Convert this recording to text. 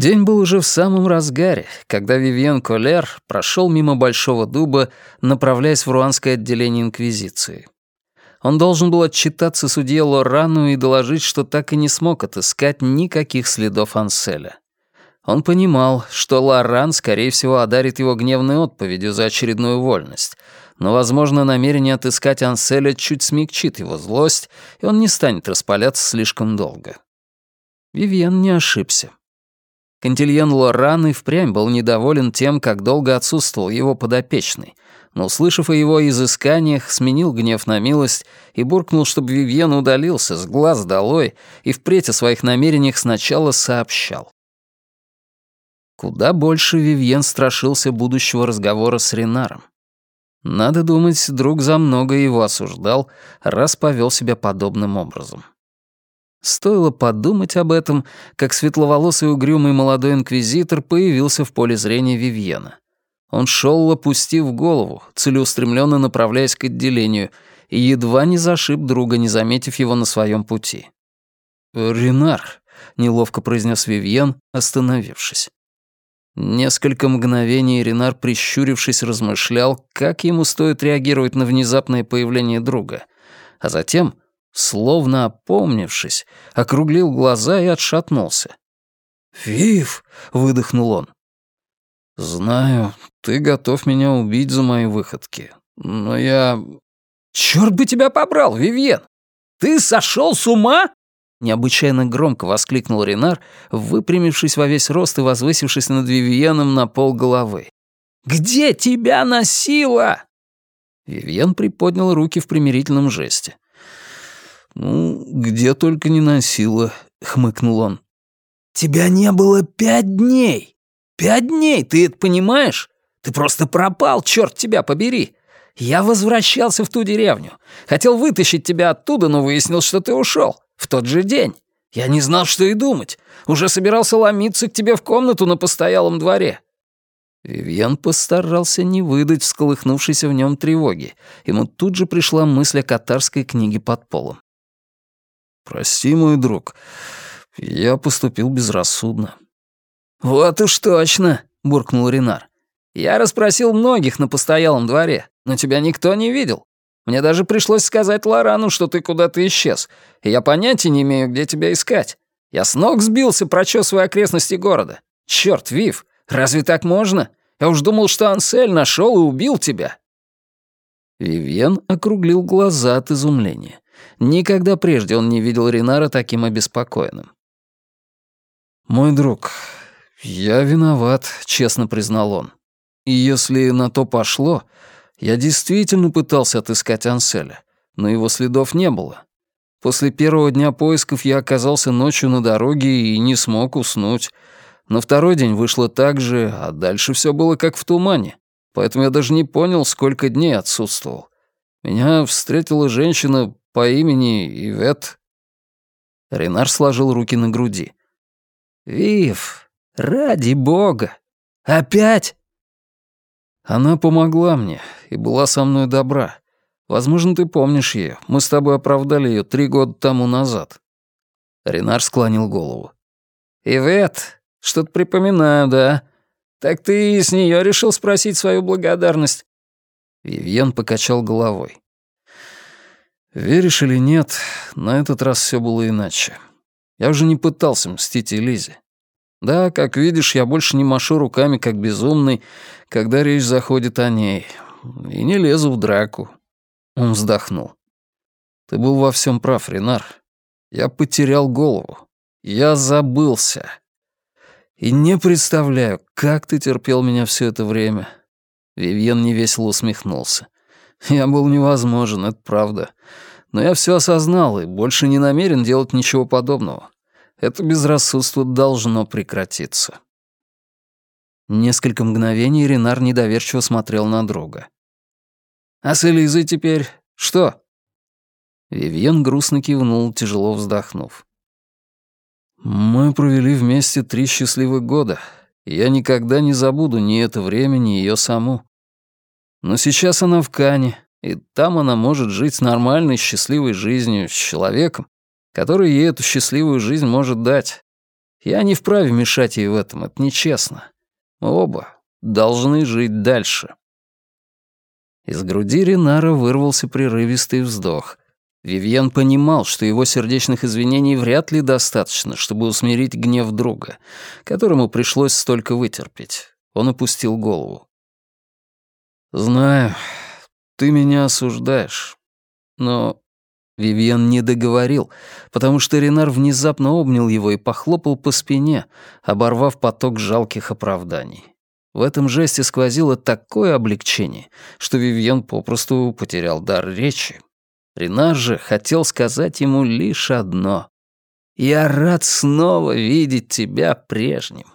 День был уже в самом разгаре, когда Вивьен Колер прошел мимо Большого дуба, направляясь в руанское отделение Инквизиции. Он должен был отчитаться судье Лорану и доложить, что так и не смог отыскать никаких следов Анселя. Он понимал, что Лоран, скорее всего, одарит его гневной отповедью за очередную вольность, но, возможно, намерение отыскать Анселя чуть смягчит его злость, и он не станет распаляться слишком долго. Вивьен не ошибся. Кантильон Лоран и впрямь был недоволен тем, как долго отсутствовал его подопечный, но, услышав о его изысканиях, сменил гнев на милость и буркнул, чтобы Вивьен удалился с глаз долой и впредь о своих намерениях сначала сообщал. Куда больше Вивьен страшился будущего разговора с Ренаром. Надо думать, друг за многое его осуждал, раз повел себя подобным образом. Стоило подумать об этом, как светловолосый угрюмый молодой инквизитор появился в поле зрения Вивьена. Он шел, опустив голову, целеустремленно направляясь к отделению, и едва не зашиб друга, не заметив его на своем пути. «Ренар», — неловко произнес Вивьен, остановившись. Несколько мгновений Ренар, прищурившись, размышлял, как ему стоит реагировать на внезапное появление друга, а затем Словно опомнившись, округлил глаза и отшатнулся. «Вив!» — выдохнул он. «Знаю, ты готов меня убить за мои выходки, но я...» «Чёрт бы тебя побрал, Вивьен! Ты сошел с ума?» Необычайно громко воскликнул Ренар, выпрямившись во весь рост и возвысившись над Вивьеном на пол головы. «Где тебя носило?» Вивьен приподнял руки в примирительном жесте. «Ну, где только не носила», — хмыкнул он. «Тебя не было пять дней! Пять дней, ты это понимаешь? Ты просто пропал, черт тебя побери! Я возвращался в ту деревню. Хотел вытащить тебя оттуда, но выяснил, что ты ушел. В тот же день. Я не знал, что и думать. Уже собирался ломиться к тебе в комнату на постоялом дворе». Вивьен постарался не выдать всколыхнувшейся в нем тревоги. Ему тут же пришла мысль о катарской книге под полом. «Прости, мой друг, я поступил безрассудно». «Вот уж точно», — буркнул Ренар. «Я расспросил многих на постоялом дворе, но тебя никто не видел. Мне даже пришлось сказать Лорану, что ты куда-то исчез, и я понятия не имею, где тебя искать. Я с ног сбился, прочесывая окрестности города. Чёрт, Вив, разве так можно? Я уж думал, что Ансель нашел и убил тебя». Вивьен округлил глаза от изумления. Никогда прежде он не видел Ринара таким обеспокоенным. «Мой друг, я виноват», — честно признал он. «И если на то пошло, я действительно пытался отыскать Анселя, но его следов не было. После первого дня поисков я оказался ночью на дороге и не смог уснуть. На второй день вышло так же, а дальше все было как в тумане, поэтому я даже не понял, сколько дней отсутствовал. Меня встретила женщина по имени Ивет». Ренар сложил руки на груди. «Вив, ради бога! Опять?» Она помогла мне и была со мной добра. Возможно, ты помнишь ее. Мы с тобой оправдали ее три года тому назад. Ренар склонил голову. «Ивет, что-то припоминаю, да? Так ты с нее решил спросить свою благодарность?» Вивьен покачал головой. Веришь или нет, на этот раз все было иначе. Я уже не пытался мстить Элизе. Да, как видишь, я больше не машу руками, как безумный, когда речь заходит о ней. И не лезу в драку. Он вздохнул. Ты был во всем прав, Ренар. Я потерял голову. Я забылся. И не представляю, как ты терпел меня все это время. Вивьен невесело усмехнулся. Я был невозможен, это правда. Но я все осознал и больше не намерен делать ничего подобного. Это безрассудство должно прекратиться. Несколько мгновений Ренар недоверчиво смотрел на друга. «А с Элизой теперь что?» Вивьен грустно кивнул, тяжело вздохнув. «Мы провели вместе три счастливых года, я никогда не забуду ни это время, ни ее саму. Но сейчас она в Кане, И там она может жить нормальной, счастливой жизнью с человеком, который ей эту счастливую жизнь может дать. Я не вправе мешать ей в этом, это нечестно. Оба должны жить дальше. Из груди Ренара вырвался прерывистый вздох. Вивьен понимал, что его сердечных извинений вряд ли достаточно, чтобы усмирить гнев друга, которому пришлось столько вытерпеть. Он опустил голову. «Знаю, ты меня осуждаешь, но Вивьен не договорил, потому что Ренар внезапно обнял его и похлопал по спине, оборвав поток жалких оправданий. В этом жесте сквозило такое облегчение, что Вивьен попросту потерял дар речи. Ренар же хотел сказать ему лишь одно. «Я рад снова видеть тебя прежним».